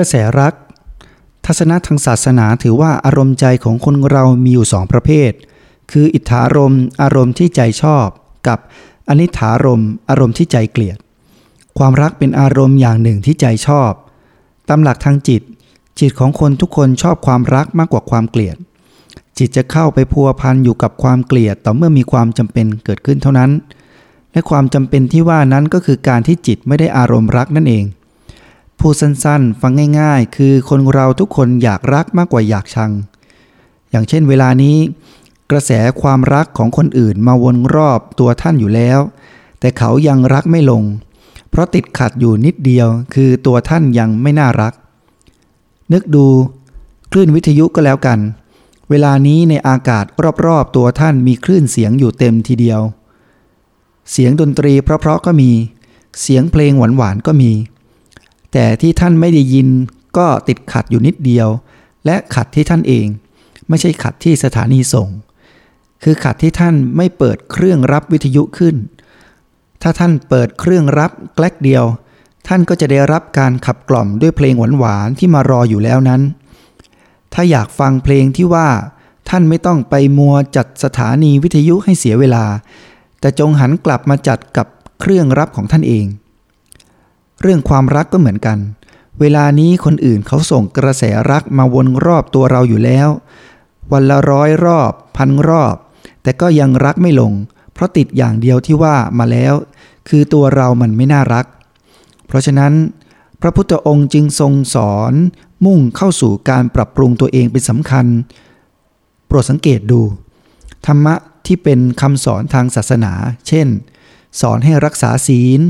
กระแสรัก ทัศนะทางศาสนาถือว่าอารมณ์ใจของคนเรามีอยู่สองประเภท คืออิทธารมอารมณ์ที่ใจชอบ กับอนิถารมอารมณ์ที่ใจเกลียด ความรักเป็นอารมณ์อย่างหนึ่งที่ใจชอบ ตามหลักทางจิต จิตของคนทุกคนชอบความรักมากกว่าความเกลียด จิตจะเข้าไปพัวพันอยู่กับความเกลียดต่อเมื่อมีความจำเป็นเกิดขึ้นเท่านั้น และความจำเป็นที่ว่านั้นก็คือการที่จิตไม่ได้อารมณ์รักนั่นเอง พูดสั้นๆ ฟังง่ายๆ คือคนเราทุกคนอยากรักมากกว่าอยากชัง อย่างเช่นเวลานี้ กระแสความรักของคนอื่นมาวนรอบตัวท่านอยู่แล้ว แต่เขายังรักไม่ลง เพราะติดขัดอยู่นิดเดียว คือตัวท่านยังไม่น่ารัก นึกดูคลื่นวิทยุก็แล้วกัน เวลานี้ในอากาศรอบๆ ตัวท่านมีคลื่นเสียงอยู่เต็มทีเดียว เสียงดนตรีเพราะๆก็มี เสียงเพลงหวานๆก็มี แต่ที่ท่านไม่ได้ยินก็ติดขัดอยู่นิดเดียว และขัดที่ท่านเอง ไม่ใช่ขัดที่สถานีส่ง คือขัดที่ท่านไม่เปิดเครื่องรับวิทยุขึ้น ถ้าท่านเปิดเครื่องรับแกลกเดียว ท่านก็จะได้รับการขับกล่อมด้วยเพลงหวานๆที่มารออยู่แล้วนั้น ถ้าอยากฟังเพลงที่ว่า ท่านไม่ต้องไปมัวจัดสถานีวิทยุให้เสียเวลา แต่จงหันกลับมาจัดกับเครื่องรับของท่านเอง เรื่องความรักก็เหมือนกัน เวลานี้คนอื่นเขาส่งกระแสรักมาวนรอบตัวเราอยู่แล้ว วันละร้อยรอบพันรอบ แต่ก็ยังรักไม่ลง เพราะติดอย่างเดียวที่ว่ามาแล้ว คือตัวเรามันไม่น่ารัก เพราะฉะนั้น พระพุทธองค์จึงทรงสอน มุ่งเข้าสู่การปรับปรุงตัวเองเป็นสำคัญ โปรดสังเกตดู ธรรมะที่เป็นคำสอนทางศาสนา เช่น สอนให้รักษาศีล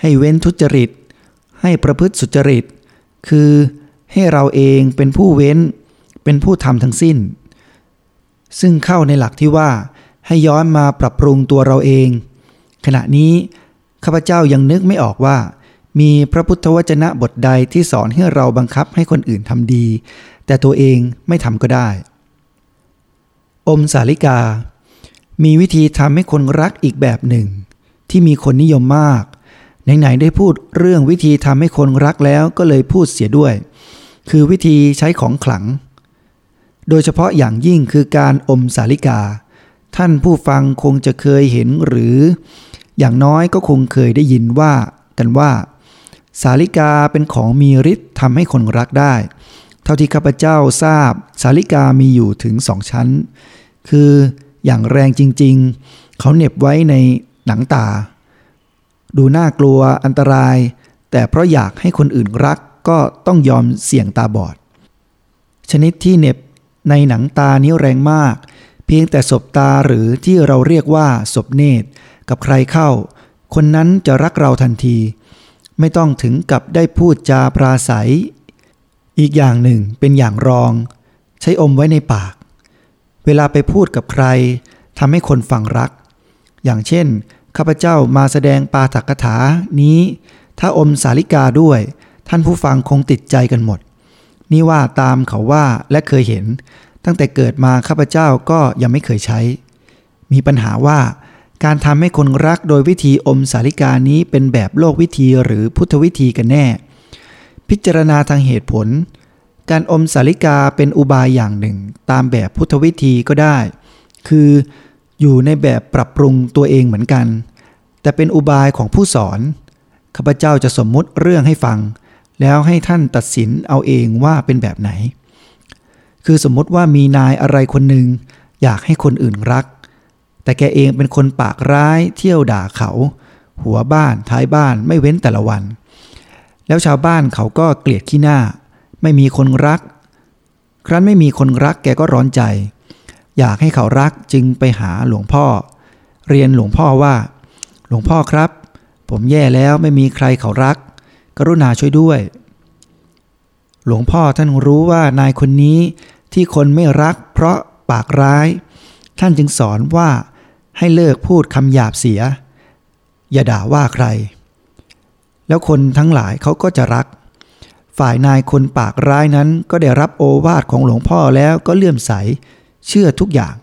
ให้เว้นทุจริต ให้ประพฤติสุจริต คือให้เราเองเป็นผู้เว้น เป็นผู้ทำทั้งสิ้น ซึ่งเข้าในหลักที่ว่าให้ย้อนมาปรับปรุงตัวเราเอง ขณะนี้ข้าพเจ้ายังนึกไม่ออกว่า มีพระพุทธวจนะบทใดที่สอนให้เราบังคับให้คนอื่นทำดี แต่ตัวเองไม่ทำก็ได้ อมสาลิกา มีวิธีทำให้คนรักอีกแบบหนึ่ง ที่มีคนนิยมมาก ไหนๆได้พูดเรื่องวิธีทำให้คนรักแล้วก็เลยพูดเสียด้วย คือวิธีใช้ของขลัง โดยเฉพาะอย่างยิ่งคือการอมสาลิกา ท่านผู้ฟังคงจะเคยเห็นหรือ อย่างน้อยก็คงเคยได้ยินว่ากันว่า สาลิกาเป็นของมีฤทธิ์ทำให้คนรักได้ เท่าที่ข้าพเจ้าทราบ สาลิกามีอยู่ถึงสองชั้น คืออย่างแรงจริง ๆ เขาเน็บไว้ในหนังตา ดูน่ากลัวอันตราย แต่เพราะอยากให้คนอื่นรักก็ต้องยอมเสี่ยงตาบอด ชนิดที่เน็บในหนังตานิ้วแรงมาก เพียงแต่ศบตาหรือที่เราเรียกว่าศบเนตร กับใครเข้า คนนั้นจะรักเราทันที ไม่ต้องถึงกับได้พูดจาปราศัย อีกอย่างหนึ่งเป็นอย่างรอง ใช้อมไว้ในปาก เวลาไปพูดกับใครทำให้คนฟังรัก อย่างเช่น ข้าพเจ้ามาแสดงปาถักถานี้ ถ้าอมสาลิกาด้วย ท่านผู้ฟังคงติดใจกันหมด นี่ว่าตามเขาว่าและเคยเห็น ตั้งแต่เกิดมาข้าพเจ้าก็ยังไม่เคยใช้ มีปัญหาว่า การทำให้คนรักโดยวิธีอมสาลิกานี้เป็นแบบโลกวิธีหรือพุทธวิธีกันแน่ พิจารณาทางเหตุผล การอมสาลิกาเป็นอุบายอย่างหนึ่ง ตามแบบพุทธวิธีก็ได้ คือ อยู่ในแบบปรับปรุงตัวเองเหมือนกัน แต่เป็นอุบายของผู้สอนข้าพเจ้าจะสมมุติเรื่องให้ฟัง แล้วให้ท่านตัดสินเอาเองว่าเป็นแบบไหน คือสมมติว่ามีนายอะไรคนหนึ่งอยากให้คนอื่นรัก แต่แกเองเป็นคนปากร้ายเที่ยวด่าเขา หัวบ้านท้ายบ้านไม่เว้นแต่ละวัน แล้วชาวบ้านเขาก็เกลียดขี้หน้า ไม่มีคนรัก ครั้นไม่มีคนรักแกก็ร้อนใจ อยากให้เขารักจึงไปหาหลวงพ่อ เรียนหลวงพ่อว่า หลวงพ่อครับ ผมแย่แล้วไม่มีใครเขารัก กรุณาช่วยด้วย หลวงพ่อท่านรู้ว่านายคนนี้ที่คนไม่รักเพราะปากร้าย ท่านจึงสอนว่าให้เลิกพูดคำหยาบเสีย อย่าด่าว่าใคร แล้วคนทั้งหลายเขาก็จะรัก ฝ่ายนายคนปากร้ายนั้นก็ได้รับโอวาทของหลวงพ่อแล้วก็เลื่อมใส เชื่อทุกอย่าง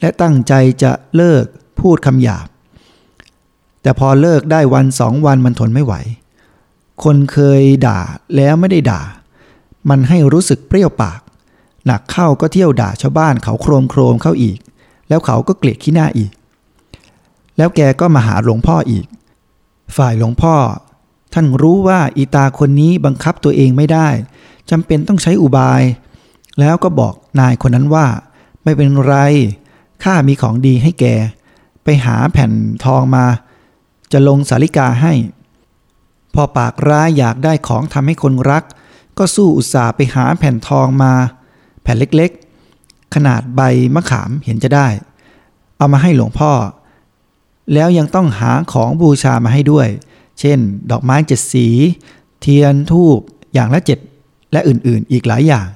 และตั้งใจจะเลิกพูดคำหยาบ แต่พอเลิกได้วันสองวันมันทนไม่ไหว คนเคยด่าแล้วไม่ได้ด่า มันให้รู้สึกเปรี้ยวปาก หนักเข้าก็เที่ยวด่าชาวบ้านเขาโครมโครมเข้าอีก แล้วเขาก็เกลียดขี้หน้าอีก แล้วแกก็มาหาหลวงพ่ออีก ฝ่ายหลวงพ่อ ท่านรู้ว่าอีตาคนนี้บังคับตัวเองไม่ได้จำเป็นต้องใช้อุบาย แล้วก็บอกนายคนนั้นว่า ไม่เป็นไร ข้ามีของดีให้แก ไปหาแผ่นทองมา จะลงสาริกาให้ พอปากร้ายอยากได้ของทำให้คนรัก ก็สู้อุตส่าห์ไปหาแผ่นทองมา แผ่นเล็กๆ ขนาดใบมะขามเห็นจะได้ เอามาให้หลวงพ่อ แล้วยังต้องหาของบูชามาให้ด้วย เช่น ดอกไม้เจ็ดสี เทียนทูบอย่างละเจ็ดและอื่นๆ อีกหลายอย่าง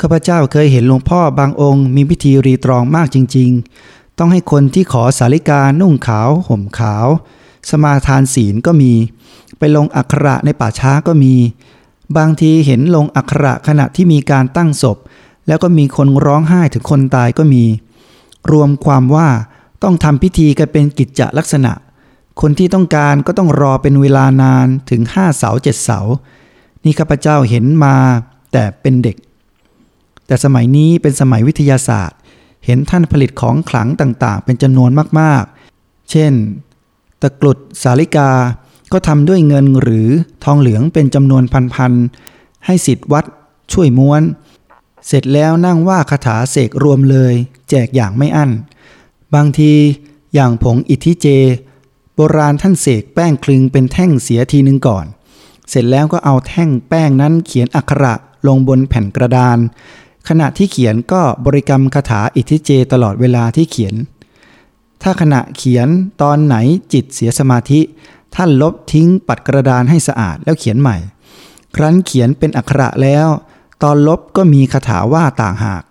ข้าพเจ้าเคยเห็นหลวงพ่อบางองค์ มีพิธีรีตรองมากจริง ๆ ต้องให้คนที่ขอสาริกานุ่งขาว ห่มขาว สมาทานศีลก็มี ไปลงอักขระในป่าช้าก็มี บางทีเห็นลงอักขระขณะที่มีการตั้งศพ แล้วก็มีคนร้องไห้ถึงคนตายก็มี รวมความว่าต้องทำพิธีกันเป็นกิจจลักษณะ คนที่ต้องการก็ต้องรอเป็นเวลานานถึงห้าเสาเจ็ดเสา นี่ข้าพเจ้าเห็นมาแต่เป็นเด็ก แต่สมัยนี้เป็นสมัยวิทยาศาสตร์ เห็นท่านผลิตของขลังต่างๆ เป็นจำนวนมากๆ เช่น ตะกรุดสาลิกา ก็ทำด้วยเงินหรือทองเหลืองเป็นจำนวนพันๆ ให้สิทธิ์วัด ช่วยม้วน เสร็จแล้วนั่งว่าคาถาเสกรวมเลย แจกอย่างไม่อั้น บางทีอย่างผงอิทธิเจ โบราณท่านเสกแป้งคลึงเป็นแท่งเสียทีนึงก่อน เสร็จแล้วก็เอาแท่งแป้งนั้นเขียนอักขระลงบนแผ่นกระดาน ขณะที่เขียนก็บริกรรมคาถาอิทธิเจตลอดเวลาที่เขียน ถ้าขณะเขียนตอนไหนจิตเสียสมาธิ ท่านลบทิ้งปัดกระดานให้สะอาดแล้วเขียนใหม่ ครั้นเขียนเป็นอักขระแล้ว ตอนลบก็มีคาถาว่าต่างหาก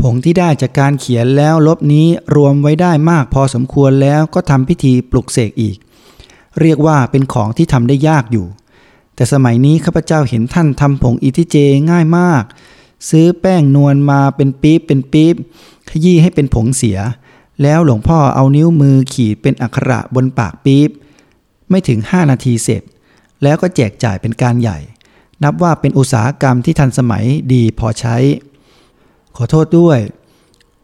ผงที่ได้จากการเขียนแล้วลบนี้รวมไว้ได้มากพอสมควรแล้วก็ทำพิธีปลุกเสกอีก เรียกว่าเป็นของที่ทำได้ยากอยู่ แต่สมัยนี้ข้าพเจ้าเห็นท่านทำผงอิทิเจง่ายมาก ซื้อแป้งนวลมาเป็นปี๊บเป็นปี๊บขยี้ให้เป็นผงเสีย แล้วหลวงพ่อเอานิ้วมือขีดเป็นอักขระบนปากปี๊บไม่ถึง 5 นาทีเสร็จ แล้วก็แจกจ่ายเป็นการใหญ่ นับว่าเป็นอุตสาหกรรมที่ทันสมัยดีพอใช้ ขอโทษด้วย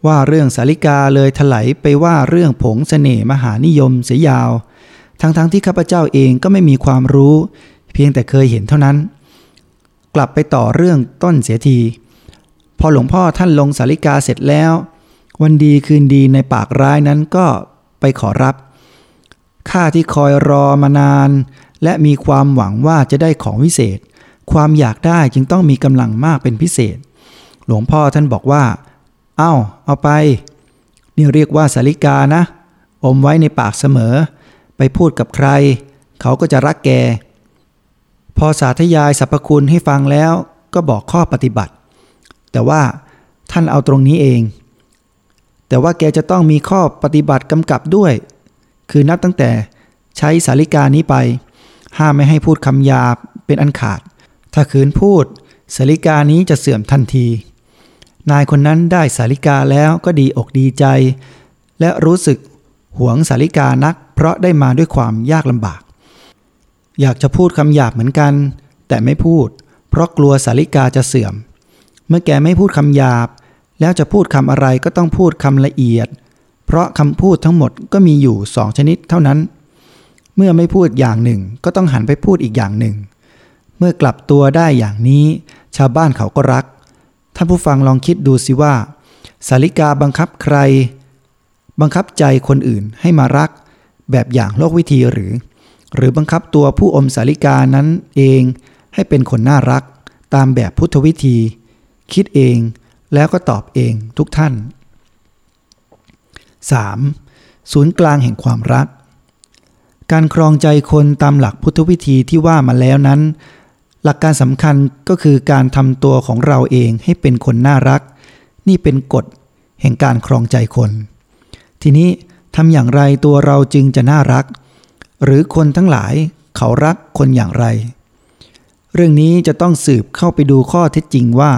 ว่าเรื่องสาริกาเลยถลายไปว่าเรื่องผงเสน่มหานิยมเสียยาว ทั้งๆทที่ข้าพเจ้าเองก็ไม่มีความรู้ เพียงแต่เคยเห็นเท่านั้น กลับไปต่อเรื่องต้นเสียที พอหลวงพ่อท่านลงสาริกาเสร็จแล้ว วันดีคืนดีในปากร้ายนั้นก็ไปขอรับข้าที่คอยรอมานาน และมีความหวังว่าจะได้ของวิเศษ ความอยากได้จึงต้องมีกำลังมากเป็นพิเศษ หลวงพ่อท่านบอกว่า เอา้า เอาไป นี่เรียกว่าสาริกานะ อมไว้ในปากเสมอ ไปพูดกับใคร เขาก็จะรักแก พอสาธยายสรรพคุณให้ฟังแล้วก็บอกข้อปฏิบัติ แต่ว่าท่านเอาตรงนี้เอง แต่ว่าแกจะต้องมีข้อปฏิบัติกำกับด้วย คือนับตั้งแต่ใช้สาริกานี้ไป ห้ามไม่ให้พูดคำหยาบเป็นอันขาด ถ้าคืนพูดสาริกานี้จะเสื่อมทันที นายคนนั้นได้สาริกาแล้วก็ดีอกดีใจ และรู้สึกหวงสาริกานัก เพราะได้มาด้วยความยากลำบาก อยากจะพูดคำหยาบเหมือนกัน แต่ไม่พูด เพราะกลัวสาริกาจะเสื่อม เมื่อแกไม่พูดคำหยาบ แล้วจะพูดคำอะไรก็ต้องพูดคำละเอียด เพราะคำพูดทั้งหมดก็มีอยู่สองชนิดเท่านั้น เมื่อไม่พูดอย่างหนึ่งก็ต้องหันไปพูดอีกอย่างหนึ่ง เมื่อกลับตัวได้อย่างนี้ ชาวบ้านเขาก็รัก ท่านผู้ฟังลองคิดดูสิว่า สาริกาบังคับใคร บังคับใจคนอื่นให้มารัก แบบอย่างโลกวิธีหรือ หรือบังคับตัวผู้อมสาริกานั้นเองให้เป็นคนน่ารัก ตามแบบพุทธวิธี คิดเองแล้วก็ตอบเองทุกท่าน 3. ศูนย์กลางแห่งความรัก การครองใจคนตามหลักพุทธวิธีที่ว่ามาแล้วนั้น หลักการสำคัญก็คือการทำตัวของเราเองให้เป็นคนน่ารัก นี่เป็นกฎแห่งการครองใจคน ทีนี้ทำอย่างไรตัวเราจึงจะน่ารัก หรือคนทั้งหลายเขารักคนอย่างไร เรื่องนี้จะต้องสืบเข้าไปดูข้อเท็จจริงว่า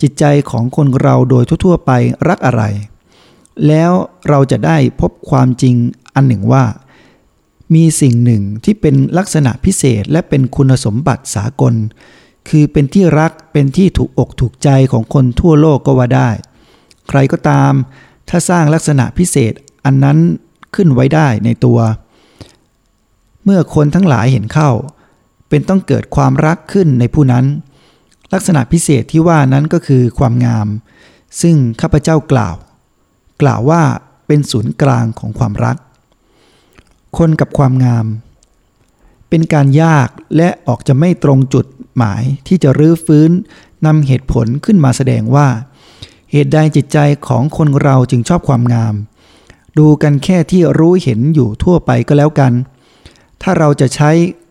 จิตใจของคนเราโดยทั่วๆไปรักอะไร แล้วเราจะได้พบความจริงอันหนึ่งว่า มีสิ่งหนึ่งที่เป็นลักษณะพิเศษและเป็นคุณสมบัติสากล คือเป็นที่รักเป็นที่ถูกอกถูกใจของคนทั่วโลกก็ว่าได้ ใครก็ตาม ถ้าสร้างลักษณะพิเศษอันนั้นขึ้นไว้ได้ในตัว เมื่อคนทั้งหลายเห็นเข้า เป็นต้องเกิดความรักขึ้นในผู้นั้น ลักษณะพิเศษที่ว่านั้นก็คือความงาม ซึ่งข้าพเจ้ากล่าว กล่าวว่าเป็นศูนย์กลางของความรัก คนกับความงาม เป็นการยากและออกจะไม่ตรงจุดหมายที่จะรื้อฟื้นนำเหตุผลขึ้นมาแสดงว่า เหตุใดจิตใจของคนเราจึงชอบความงาม ดูกันแค่ที่รู้เห็นอยู่ทั่วไปก็แล้วกัน ถ้าเราจะใช้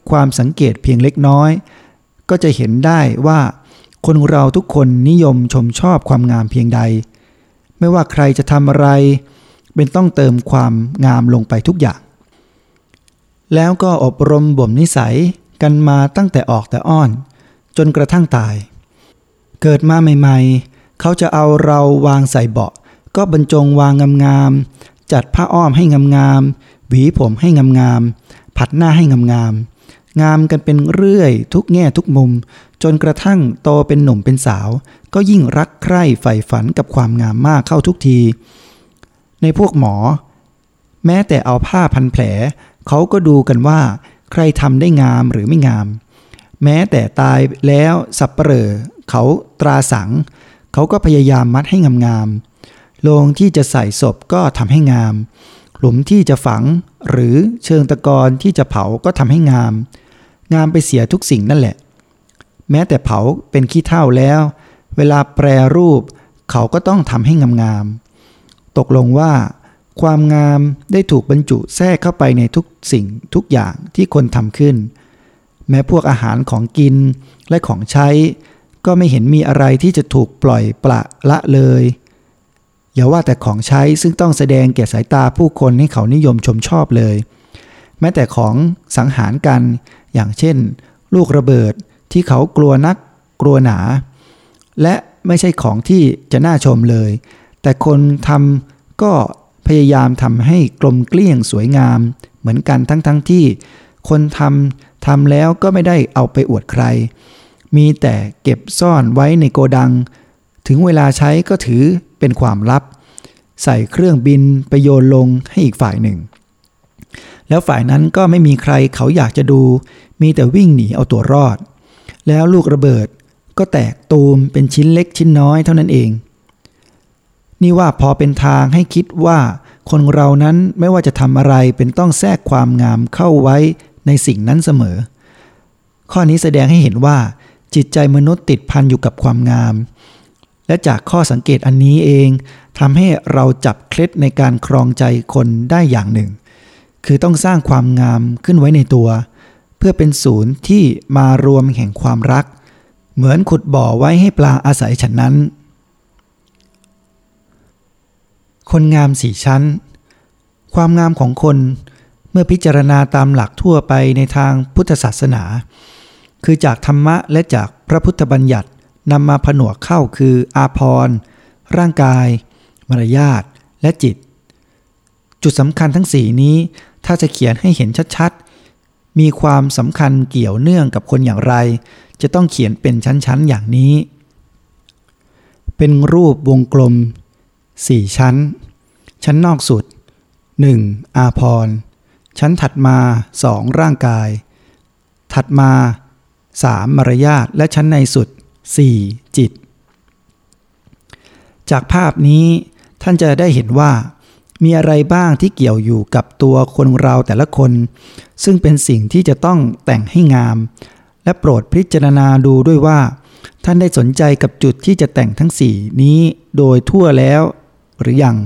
ความสังเกตเพียงเล็กน้อย ก็จะเห็นได้ว่า คนเราทุกคนนิยมชมชอบความงามเพียงใด ไม่ว่าใครจะทำอะไร เป็นต้องเติมความงามลงไปทุกอย่าง แล้วก็อบรมบ่มนิสัยกันมาตั้งแต่ออกแต่อ้อน จนกระทั่งตาย เกิดมาใหม่ๆ เขาจะเอาเราวางใส่เบาะ ก็บรรจงวางงามๆจัดผ้าอ้อมให้งามๆหวีผมให้งามๆผัดหน้าให้งามๆ งามกันเป็นเรื่อยทุกแง่ทุกมุม จนกระทั่งโตเป็นหนุ่มเป็นสาว ก็ยิ่งรักใคร่ใฝ่ฝันกับความงามมากเข้าทุกที ในพวกหมอ แม้แต่เอาผ้าพันแผล เขาก็ดูกันว่า ใครทำได้งามหรือไม่งาม แม้แต่ตายแล้วสับเปลอเขาตราสัง เขาก็พยายามมัดให้งามๆโลงที่จะใส่ศพก็ทำให้งามหลุมที่จะฝังหรือเชิงตะกอนที่จะเผาก็ทำให้งาม งามไปเสียทุกสิ่งนั่นแหละ แม้แต่เผาเป็นขี้เท่าแล้ว เวลาแปรรูป เขาก็ต้องทำให้งามๆตกลงว่า ความงามได้ถูกบรรจุแทรกเข้าไปในทุกสิ่งทุกอย่างที่คนทำขึ้น แม้พวกอาหารของกินและของใช้ ก็ไม่เห็นมีอะไรที่จะถูกปล่อยปละละเลยอย่าว่าแต่ของใช้ซึ่งต้องแสดงแก่สายตาผู้คนให้เขานิยมชมชอบเลย แม้แต่ของสังหารกัน อย่างเช่น ลูกระเบิดที่เขากลัวนักกลัวหนา และไม่ใช่ของที่จะน่าชมเลย แต่คนทำก็พยายามทำให้กลมเกลี้ยงสวยงาม เหมือนกันทั้งๆทที่ คนทำทำแล้วก็ไม่ได้เอาไปอวดใคร มีแต่เก็บซ่อนไว้ในโกดัง ถึงเวลาใช้ก็ถือเป็นความลับ ใส่เครื่องบินไปโยนลงให้อีกฝ่ายหนึ่ง แล้วฝ่ายนั้นก็ไม่มีใครเขาอยากจะดู มีแต่วิ่งหนีเอาตัวรอด แล้วลูกระเบิดก็แตกตูมเป็นชิ้นเล็กชิ้นน้อยเท่านั้นเอง นี่ว่าพอเป็นทางให้คิดว่าคนเรานั้นไม่ว่าจะทำอะไรเป็นต้องแทรกความงามเข้าไว้ในสิ่งนั้นเสมอ ข้อนี้แสดงให้เห็นว่า จิตใจมนุษย์ติดพันอยู่กับความงาม และจากข้อสังเกตอันนี้เองทำให้เราจับเคล็ดในการครองใจคนได้อย่างหนึ่ง คือต้องสร้างความงามขึ้นไว้ในตัว เพื่อเป็นศูนย์ที่มารวมแห่งความรัก เหมือนขุดบ่อไว้ให้ปลาอาศัยฉันนั้น คนงามสี่ชั้น ความงามของคนเมื่อพิจารณาตามหลักทั่วไปในทางพุทธศาสนา คือจากธรรมะและจากพระพุทธบัญญัตินำมาผนวกเข้าคืออาพรร่างกาย มารยาทและจิต จุดสำคัญทั้งสี่นี้ ถ้าจะเขียนให้เห็นชัดๆ มีความสำคัญเกี่ยวเนื่องกับคนอย่างไร จะต้องเขียนเป็นชั้นๆอย่างนี้ เป็นรูปวงกลม 4 ชั้น ชั้นนอกสุด 1. อาพร ชั้นถัดมา 2. ร่างกาย ถัดมา 3. มารยาทและชั้นในสุด 4. จิต จากภาพนี้ท่านจะได้เห็นว่า มีอะไรบ้างที่เกี่ยวอยู่กับตัวคนเราแต่ละคน ซึ่งเป็นสิ่งที่จะต้องแต่งให้งาม และโปรดพิจารณาดูด้วยว่า ท่านได้สนใจกับจุดที่จะแต่งทั้งสี่นี้โดยทั่วแล้วหรือยัง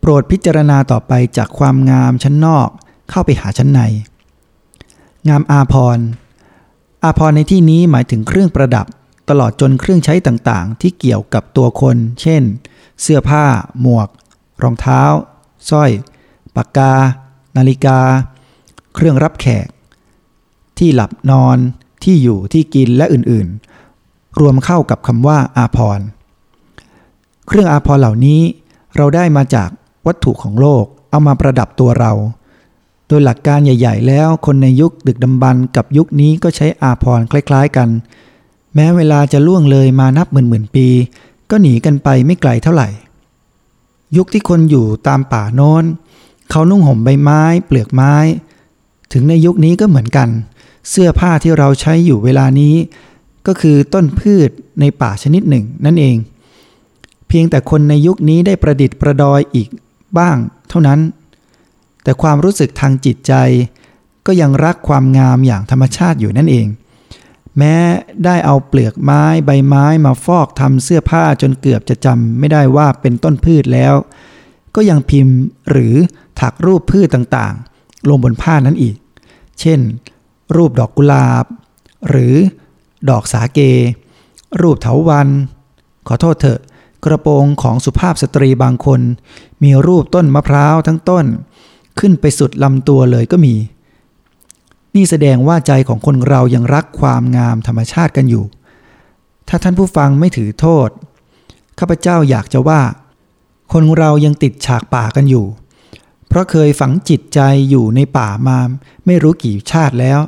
โปรดพิจารณาต่อไปจากความงามชั้นนอกเข้าไปหาชั้นใน งามอาพรอาพรในที่นี้หมายถึงเครื่องประดับตลอดจนเครื่องใช้ต่างๆ ที่เกี่ยวกับตัวคน เช่น เสื้อผ้า หมวก รองเท้าสร้อย ปากกา นาฬิกา เครื่องรับแขก ที่หลับนอนที่อยู่ที่กินและอื่นๆ รวมเข้ากับคำว่าอาพรเครื่องอาภรเหล่านี้เราได้มาจากวัตถุของโลกเอามาประดับตัวเรา โดยหลักการใหญ่ ๆ แล้วคนในยุคดึกดำบรรพ์กับยุคนี้ก็ใช้อาพรคล้ายๆกัน แม้เวลาจะล่วงเลยมานับหมื่นๆปี ก็หนีกันไปไม่ไกลเท่าไหร่ ยุคที่คนอยู่ตามป่าโน้น เขานุ่งห่มใบไม้ เปลือกไม้ ถึงในยุคนี้ก็เหมือนกัน เสื้อผ้าที่เราใช้อยู่เวลานี้ ก็คือต้นพืชในป่าชนิดหนึ่งนั่นเอง เพียงแต่คนในยุคนี้ได้ประดิษฐ์ประดอยอีกบ้างเท่านั้น แต่ความรู้สึกทางจิตใจ ก็ยังรักความงามอย่างธรรมชาติอยู่นั่นเอง แม้ได้เอาเปลือกไม้ใบไม้มาฟอกทำเสื้อผ้าจนเกือบจะจำไม่ได้ว่าเป็นต้นพืชแล้ว ก็ยังพิมพ์หรือถักรูปพืชต่างๆ ลงบนผ้านั้นอีก เช่น รูปดอกกุหลาบ หรือดอกสาเก รูปเถาวัน ขอโทษเถอะ กระโปรงของสุภาพสตรีบางคน มีรูปต้นมะพร้าวทั้งต้น ขึ้นไปสุดลำตัวเลยก็มี นี่แสดงว่าใจของคนเรายังรักความงามธรรมชาติกันอยู่ ถ้าท่านผู้ฟังไม่ถือโทษ ข้าพเจ้าอยากจะว่า คนเรายังติดฉากป่ากันอยู่ เพราะเคยฝังจิตใจอยู่ในป่ามาไม่รู้กี่ชาติแล้ว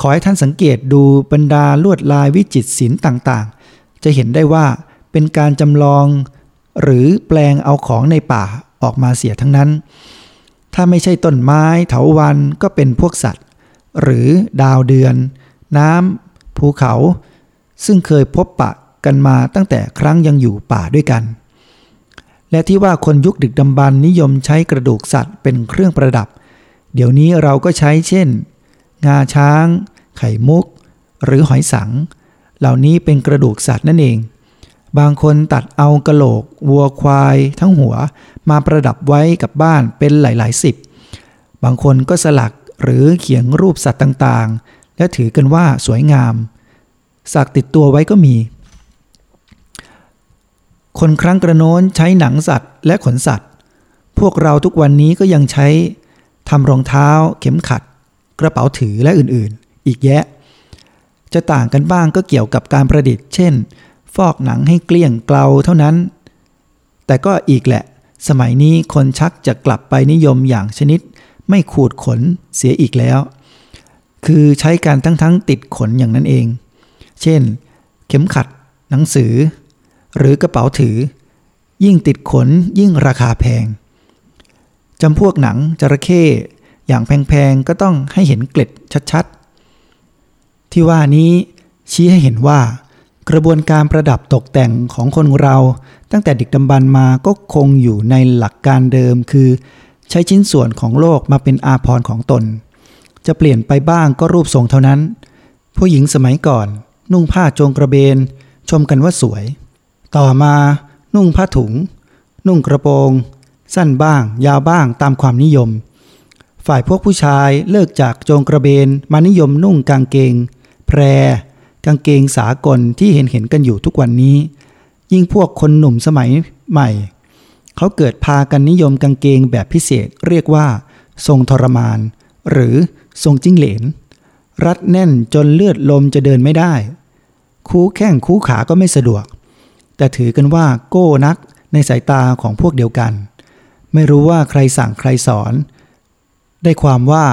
ขอให้ท่านสังเกตดูบรรดาลวดลายวิจิตรศิลป์ต่างๆ จะเห็นได้ว่าเป็นการจำลอง หรือแปลงเอาของในป่าออกมาเสียทั้งนั้น ถ้าไม่ใช่ต้นไม้เถาวันก็เป็นพวกสัตว์ หรือดาวเดือน น้ำภูเขา ซึ่งเคยพบปะกันมาตั้งแต่ครั้งยังอยู่ป่าด้วยกัน และที่ว่าคนยุคดึกดำบรรนิยมใช้กระดูกสัตว์เป็นเครื่องประดับ เดี๋ยวนี้เราก็ใช้เช่น งาช้าง ไข่มุก หรือหอยสัง เหล่านี้เป็นกระดูกสัตว์นั่นเอง บางคนตัดเอากระโหลก วัวควาย ทั้งหัวมาประดับไว้กับบ้านเป็นหลายๆสิบบางคนก็สลัก หรือเขียนรูปสัตว์ต่างๆ และถือกันว่าสวยงาม สักติดตัวไว้ก็มี คนครั้งกระโน้นใช้หนังสัตว์และขนสัตว์ พวกเราทุกวันนี้ก็ยังใช้ทำรองเท้า เข็มขัด กระเป๋าถือและอื่นๆ อีกแยะ จะต่างกันบ้างก็เกี่ยวกับการประดิษฐ์ เช่น ฟอกหนังให้เกลี้ยงเกลาเท่านั้น แต่ก็อีกแหละ สมัยนี้คนชักจะกลับไปนิยมอย่างชนิด ไม่ขูดขนเสียอีกแล้ว คือใช้การทั้งๆติดขนอย่างนั้นเอง เช่น เข็มขัด หนังสือ หรือกระเป๋าถือ ยิ่งติดขนยิ่งราคาแพงจำพวกหนังจระเข้อย่างแพงๆ ก็ต้องให้เห็นเกล็ดชัดๆ ที่ว่านี้ชี้ให้เห็นว่า กระบวนการประดับตกแต่งของคนเรา ตั้งแต่ดึกดำบรรมาก็คงอยู่ในหลักการเดิมคือ ใช้ชิ้นส่วนของโลกมาเป็นอาภรณ์ของตน จะเปลี่ยนไปบ้างก็รูปทรงเท่านั้น ผู้หญิงสมัยก่อน นุ่งผ้าโจงกระเบน ชมกันว่าสวย ต่อมานุ่งผ้าถุง นุ่งกระโปรง สั้นบ้าง ยาวบ้างตามความนิยม ฝ่ายพวกผู้ชายเลิกจากโจงกระเบนมานิยมนุ่งกางเกง แพร กางเกงสากลที่เห็นเห็นกันอยู่ทุกวันนี้ ยิ่งพวกคนหนุ่มสมัยใหม่ เขาเกิดพากันนิยมกางเกงแบบพิเศษเรียกว่า ทรงทรมาน หรือทรงจิ้งเหลน รัดแน่นจนเลือดลมจะเดินไม่ได้ คูแข้งคูขาก็ไม่สะดวก แต่ถือกันว่าโก้นักในสายตาของพวกเดียวกัน ไม่รู้ว่าใครสั่งใครสอน ได้ความว่า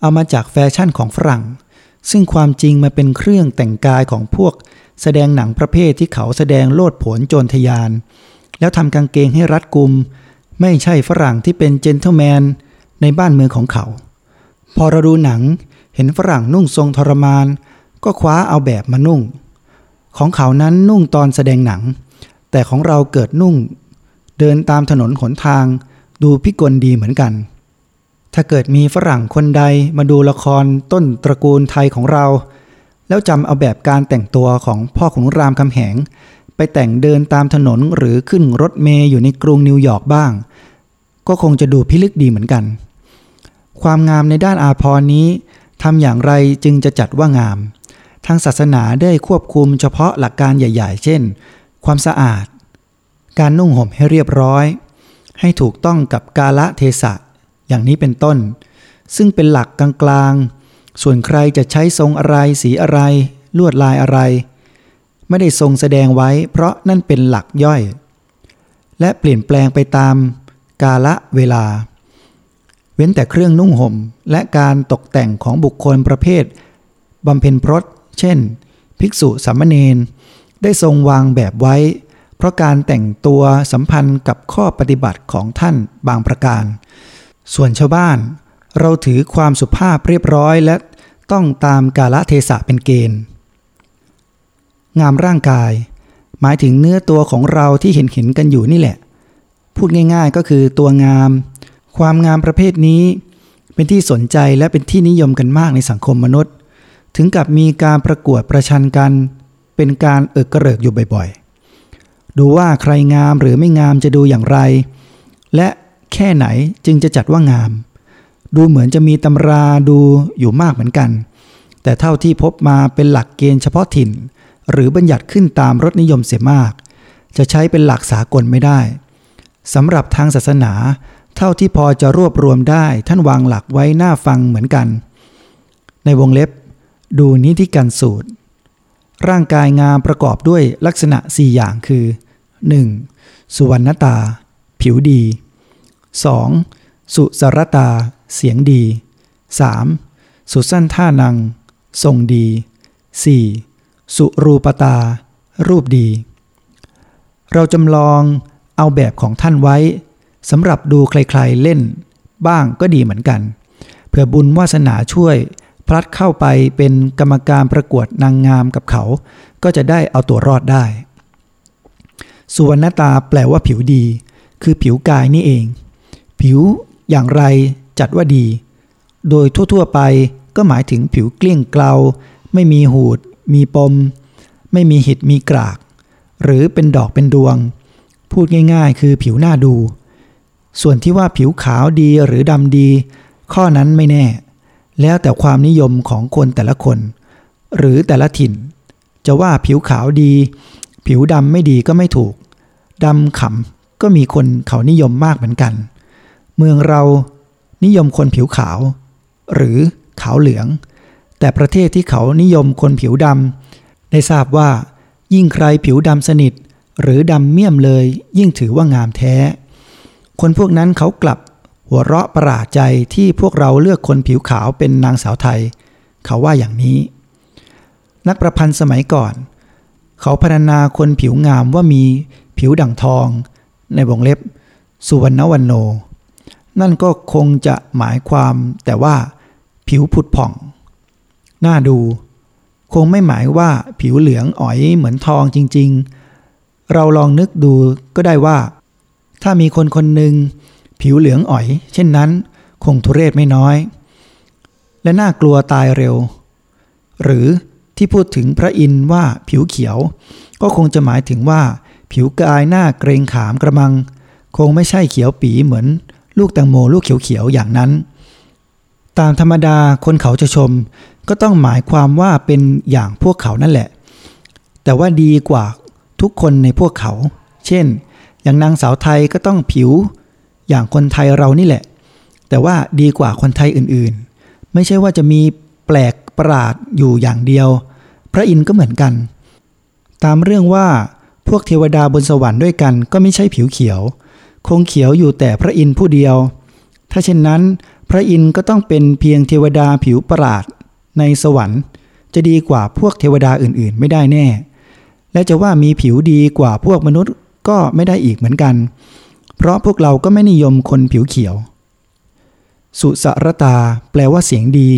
เอามาจากแฟชั่นของฝรั่ง ซึ่งความจริงมาเป็นเครื่องแต่งกายของพวก แสดงหนังประเภทที่เขาแสดงโลดโผนโจรทยาน แล้วทำกางเกงให้รัดกุม ไม่ใช่ฝรั่งที่เป็นเจนเทลแมนในบ้านเมืองของเขา พอเราดูหนังเห็นฝรั่งนุ่งทรงทรมาน ก็คว้าเอาแบบมานุ่ง ของเขานั้นนุ่งตอนแสดงหนัง แต่ของเราเกิดนุ่ง เดินตามถนนหนทาง ดูพิกลดีเหมือนกัน ถ้าเกิดมีฝรั่งคนใดมาดูละครต้นตระกูลไทยของเรา แล้วจำเอาแบบการแต่งตัวของพ่อขุนรามคำแหง ไปแต่งเดินตามถนนหรือขึ้นรถเมย์อยู่ในกรุงนิวยอร์กบ้าง ก็คงจะดูพิลึกดีเหมือนกัน ความงามในด้านอาภรณ์นี้ทำอย่างไรจึงจะจัดว่างาม ทางศาสนาได้ควบคุมเฉพาะหลักการใหญ่ ๆ เช่น ความสะอาด การนุ่งห่มให้เรียบร้อย ให้ถูกต้องกับกาละเทศะ อย่างนี้เป็นต้น ซึ่งเป็นหลักกลางๆ ส่วนใครจะใช้ทรงอะไรสีอะไร ลวดลายอะไร ไม่ได้ทรงแสดงไว้ เพราะนั่นเป็นหลักย่อย และเปลี่ยนแปลงไปตามกาละเวลา เว้นแต่เครื่องนุ่งห่ม และการตกแต่งของบุคคลประเภทบำเพ็ญพรตเช่น ภิกษุสามเณรได้ทรงวางแบบไว้ เพราะการแต่งตัวสัมพันธ์กับข้อปฏิบัติของท่านบางประการ ส่วนชาวบ้าน เราถือความสุภาพเรียบร้อยและต้องตามกาลเทศะเป็นเกณฑ์ งามร่างกาย หมายถึงเนื้อตัวของเราที่เห็นเห็นกันอยู่นี่แหละ พูดง่ายๆก็คือตัวงาม ความงามประเภทนี้ เป็นที่สนใจและเป็นที่นิยมกันมากในสังคมมนุษย์ ถึงกับมีการประกวดประชันกัน เป็นการเอิกกระเริกอยู่บ่อยๆ ดูว่าใครงามหรือไม่งามจะดูอย่างไร และแค่ไหนจึงจะจัดว่างาม ดูเหมือนจะมีตำราดูอยู่มากเหมือนกัน แต่เท่าที่พบมาเป็นหลักเกณฑ์เฉพาะถิ่น หรือบัญญัติขึ้นตามรสนิยมเสียมาก จะใช้เป็นหลักสากลไม่ได้สำหรับทางศาสนา เท่าที่พอจะรวบรวมได้ท่านวางหลักไว้หน้าฟังเหมือนกัน ในวงเล็บ ดูนิธิการสูตร ร่างกายงามประกอบด้วยลักษณะ 4 อย่างคือ 1. สุวรรณตา ผิวดี 2. สุสรตา เสียงดี 3. สุสั้นท่านัง ทรงดี 4. สุรูปตา รูปดี เราจำลองเอาแบบของท่านไว้สำหรับดูใครๆเล่น บ้างก็ดีเหมือนกัน เพื่อบุญวาสนาช่วย พลัดเข้าไปเป็นกรรมการประกวดนางงามกับเขา ก็จะได้เอาตัวรอดได้สุวรรณตาแปลว่าผิวดี คือผิวกายนี่เอง ผิวอย่างไรจัดว่าดี โดยทั่วๆไปก็หมายถึงผิวเกลี้ยงเกลา ไม่มีหูด มีปม ไม่มีหิดมีกราก หรือเป็นดอกเป็นดวง พูดง่ายๆ คือผิวหน้าดู ส่วนที่ว่าผิวขาวดีหรือดำดี ข้อนั้นไม่แน่ แล้วแต่ความนิยมของคนแต่ละคน หรือแต่ละถิ่น จะว่าผิวขาวดี ผิวดำไม่ดีก็ไม่ถูกดำขำก็มีคนเขานิยมมากเหมือนกัน เมืองเรานิยมคนผิวขาว หรือขาวเหลือง แต่ประเทศที่เขานิยมคนผิวดำได้ทราบว่า ยิ่งใครผิวดำสนิท หรือดำเมี่ยมเลย ยิ่งถือว่างามแท้ คนพวกนั้นเขากลับ หัวเราะประหลาดใจที่พวกเราเลือกคนผิวขาวเป็นนางสาวไทย เขาว่าอย่างนี้ นักประพันธ์สมัยก่อน เขาพรรณนาคนผิวงามว่ามีผิวดั่งทอง ในวงเล็บ สุวรรณวันโน นั่นก็คงจะหมายความแต่ว่า ผิวผุดผ่อง น่าดู คงไม่หมายว่าผิวเหลืองอ๋อยเหมือนทองจริง ๆ เราลองนึกดูก็ได้ว่า ถ้ามีคนคนหนึ่งผิวเหลืองอ๋อย เช่นนั้น คงทุเรศไม่น้อย และน่ากลัวตายเร็ว หรือที่พูดถึงพระอินทร์ว่าผิวเขียว ก็คงจะหมายถึงว่า ผิวกายหน้าเกรงขามกระมัง คงไม่ใช่เขียวปีเหมือน ลูกแตงโมลูกเขียวๆอย่างนั้น ตามธรรมดาคนเขาจะชม ก็ต้องหมายความว่าเป็นอย่างพวกเขานั่นแหละ แต่ว่าดีกว่าทุกคนในพวกเขา เช่น อย่างนางสาวไทยก็ต้องผิว อย่างคนไทยเรานี่แหละ แต่ว่าดีกว่าคนไทยอื่นๆ ไม่ใช่ว่าจะมีแปลกประหลาดอยู่อย่างเดียว พระอินทร์ก็เหมือนกัน ตามเรื่องว่าพวกเทวดาบนสวรรค์ด้วยกันก็ไม่ใช่ผิวเขียว คงเขียวอยู่แต่พระอินทร์ผู้เดียว ถ้าเช่นนั้น พระอินทร์ก็ต้องเป็นเพียงเทวดาผิวประหลาด ในสวรรค์ จะดีกว่าพวกเทวดาอื่นๆ ไม่ได้แน่ และจะว่ามีผิวดีกว่าพวกมนุษย์ก็ไม่ได้อีกเหมือนกัน เพราะพวกเราก็ไม่นิยมคนผิวเขียว สุสรตา แปลว่าเสียงดี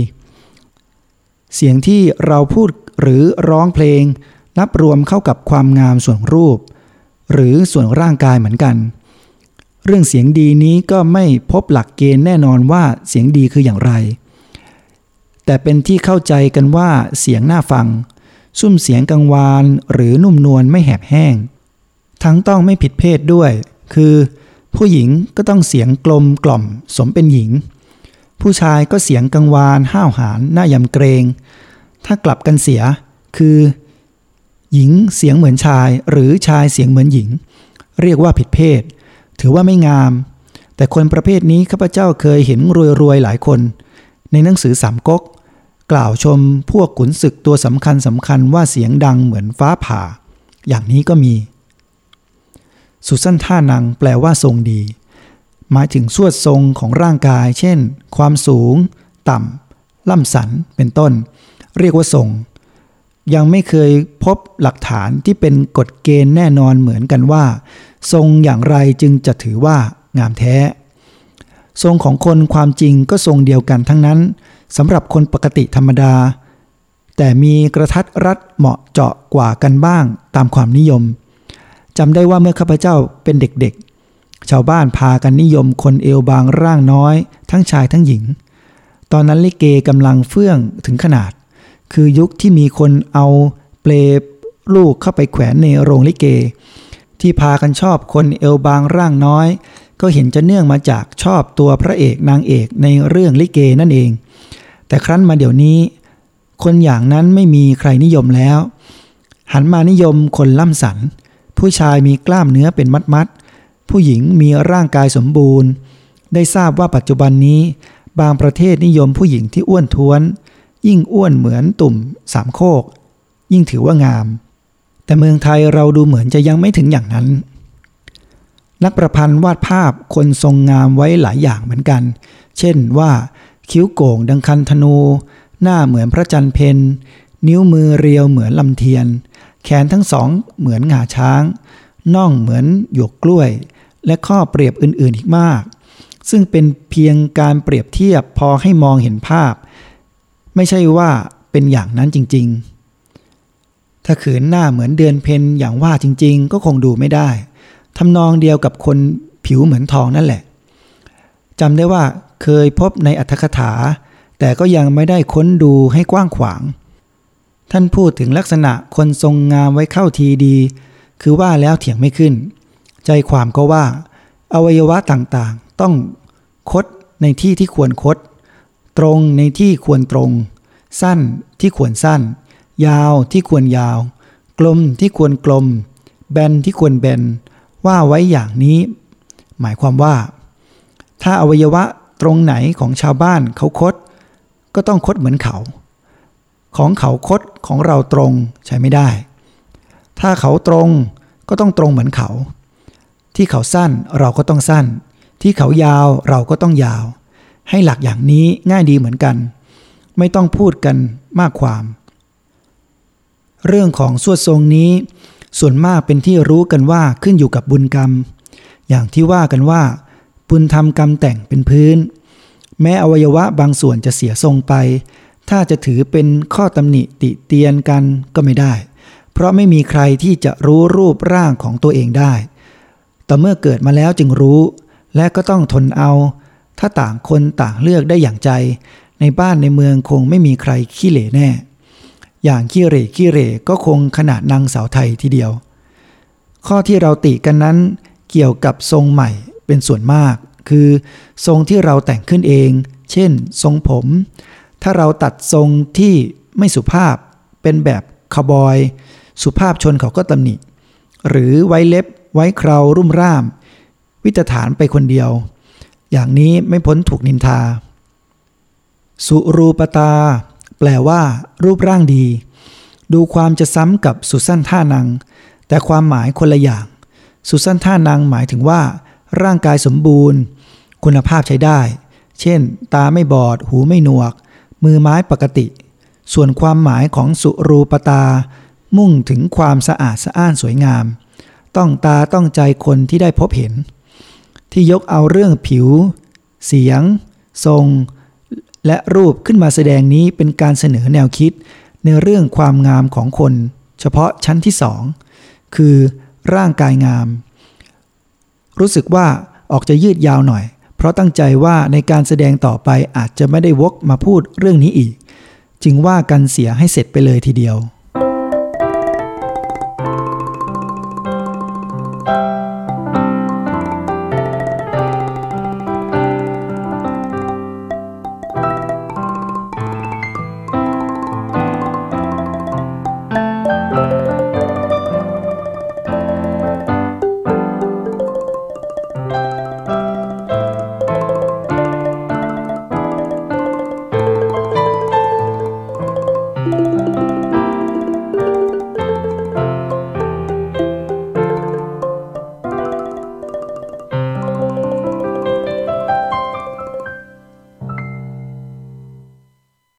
เสียงที่เราพูดหรือร้องเพลง นับรวมเข้ากับความงามส่วนรูป หรือส่วนร่างกายเหมือนกัน เรื่องเสียงดีนี้ก็ไม่พบหลักเกณฑ์แน่นอนว่าเสียงดีคืออย่างไร แต่เป็นที่เข้าใจกันว่าเสียงน่าฟัง ซุ้มเสียงกังวานหรือนุ่มนวลไม่แหบแห้ง ทั้งต้องไม่ผิดเพศด้วย คือ ผู้หญิงก็ต้องเสียงกลมกล่อมสมเป็นหญิง ผู้ชายก็เสียงกังวานห้าวหาญน่ายำเกรง ถ้ากลับกันเสีย คือ หญิงเสียงเหมือนชายหรือชายเสียงเหมือนหญิง เรียกว่าผิดเพศ ถือว่าไม่งาม แต่คนประเภทนี้ข้าพเจ้าเคยเห็นรวยๆหลายคน ในหนังสือสามก๊กกล่าวชมพวกขุนศึกตัวสำคัญสำคัญว่าเสียงดังเหมือนฟ้าผ่า อย่างนี้ก็มี สุสั้นท่านังแปลว่าทรงดี หมายถึงสวดทรงของร่างกาย เช่น ความสูง ต่ำล่ำสันเป็นต้น เรียกว่าทรง ยังไม่เคยพบหลักฐานที่เป็นกฎเกณฑ์แน่นอนเหมือนกันว่า ทรงอย่างไรจึงจะถือว่างามแท้ ทรงของคนความจริงก็ทรงเดียวกันทั้งนั้นสำหรับคนปกติธรรมดา แต่มีกระทัดรัดเหมาะเจาะกว่ากันบ้างตามความนิยมจำได้ว่าเมื่อข้าพเจ้าเป็นเด็กๆ ชาวบ้านพากันนิยมคนเอวบางร่างน้อย ทั้งชายทั้งหญิง ตอนนั้นลิเกกำลังเฟื่องถึงขนาด คือยุคที่มีคนเอาเปลลูกเข้าไปแขวนในโรงลิเก ที่พากันชอบคนเอวบางร่างน้อย ก็เห็นจะเนื่องมาจากชอบตัวพระเอกนางเอกในเรื่องลิเกนั่นเอง แต่ครั้นมาเดี๋ยวนี้ คนอย่างนั้นไม่มีใครนิยมแล้ว หันมานิยมคนล่ำสัน ผู้ชายมีกล้ามเนื้อเป็นมัดมัดผู้หญิงมีร่างกายสมบูรณ์ ได้ทราบว่าปัจจุบันนี้ บางประเทศนิยมผู้หญิงที่อ้วนท้วน ยิ่งอ้วนเหมือนตุ่มสามโคก ยิ่งถือว่างาม แต่เมืองไทยเราดูเหมือนจะยังไม่ถึงอย่างนั้น นักประพันธ์วาดภาพคนทรงงามไว้หลายอย่างเหมือนกัน เช่นว่าคิ้วโก่งดังคันธนู หน้าเหมือนพระจันทร์เพนนิ้วมือเรียวเหมือนลำเทียน แขนทั้งสองเหมือนงาช้าง น่องเหมือนหยวกกล้วย และข้อเปรียบอื่นๆอีกมาก ซึ่งเป็นเพียงการเปรียบเทียบพอให้มองเห็นภาพ ไม่ใช่ว่าเป็นอย่างนั้นจริง ๆ ถ้าขืนหน้าเหมือนเดือนเพนอย่างว่าจริง ๆ ก็คงดูไม่ได้ ทำนองเดียวกับคนผิวเหมือนทองนั่นแหละจำได้ว่าเคยพบในอัธกถา แต่ก็ยังไม่ได้ค้นดูให้กว้างขวาง ท่านพูดถึงลักษณะคนทรงงามไว้เข้าทีดี คือว่าแล้วเถียงไม่ขึ้น ใจความก็ว่า อวัยวะต่างๆ ต้องคดในที่ที่ควรคด ตรงในที่ควรตรง สั้นที่ควรสั้น ยาวที่ควรยาว กลมที่ควรกลม แบนที่ควรแบน ว่าไว้อย่างนี้ หมายความว่า ถ้าอวัยวะตรงไหนของชาวบ้านเขาคด ก็ต้องคดเหมือนเขา ของเขาคดของเราตรงใช้ไม่ได้ ถ้าเขาตรงก็ต้องตรงเหมือนเขา ที่เขาสั้นเราก็ต้องสั้น ที่เขายาวเราก็ต้องยาว ให้หลักอย่างนี้ง่ายดีเหมือนกัน ไม่ต้องพูดกันมากความ เรื่องของสวดทรงนี้ ส่วนมากเป็นที่รู้กันว่าขึ้นอยู่กับบุญกรรม อย่างที่ว่ากันว่า บุญทำกรรมแต่งเป็นพื้น แม้อวัยวะบางส่วนจะเสียทรงไป ถ้าจะถือเป็นข้อตำหนิติเตียนกันก็ไม่ได้ เพราะไม่มีใครที่จะรู้รูปร่างของตัวเองได้ แต่เมื่อเกิดมาแล้วจึงรู้ และก็ต้องทนเอา ถ้าต่างคนต่างเลือกได้อย่างใจ ในบ้านในเมืองคงไม่มีใครขี้เหร่แน่ อย่างขี้เร่ขี้เร่ก็คงขนาดนางสาวไทยทีเดียว ข้อที่เราติกันนั้นเกี่ยวกับทรงใหม่เป็นส่วนมาก คือ ทรงที่เราแต่งขึ้นเอง เช่น ทรงผม ถ้าเราตัดทรงที่ไม่สุภาพเป็นแบบคาบอย สุภาพชนเขาก็ตำหนิ หรือไว้เล็บไว้คราวรุ่มร่าม วิตฐานไปคนเดียว อย่างนี้ไม่พ้นถูกนินทา สุรูปตา แปลว่ารูปร่างดี ดูความจะซ้ำกับสุสั้นท่านัง แต่ความหมายคนละอย่าง สุสั้นท่านังหมายถึงว่า ร่างกายสมบูรณ์ คุณภาพใช้ได้ เช่น ตาไม่บอด หูไม่หนวก มือไม้ปกติ ส่วนความหมายของสุรูปตา มุ่งถึงความสะอาดสะอ้านสวยงาม ต้องตาต้องใจคนที่ได้พบเห็น ที่ยกเอาเรื่องผิว เสียง ทรง และรูปขึ้นมาแสดงนี้เป็นการเสนอแนวคิด ในเรื่องความงามของคน เฉพาะชั้นที่สองคือร่างกายงาม รู้สึกว่าออกจะยืดยาวหน่อย เพราะตั้งใจว่าในการแสดงต่อไปอาจจะไม่ได้วกมาพูดเรื่องนี้อีก จึงว่ากันเสียให้เสร็จไปเลยทีเดียว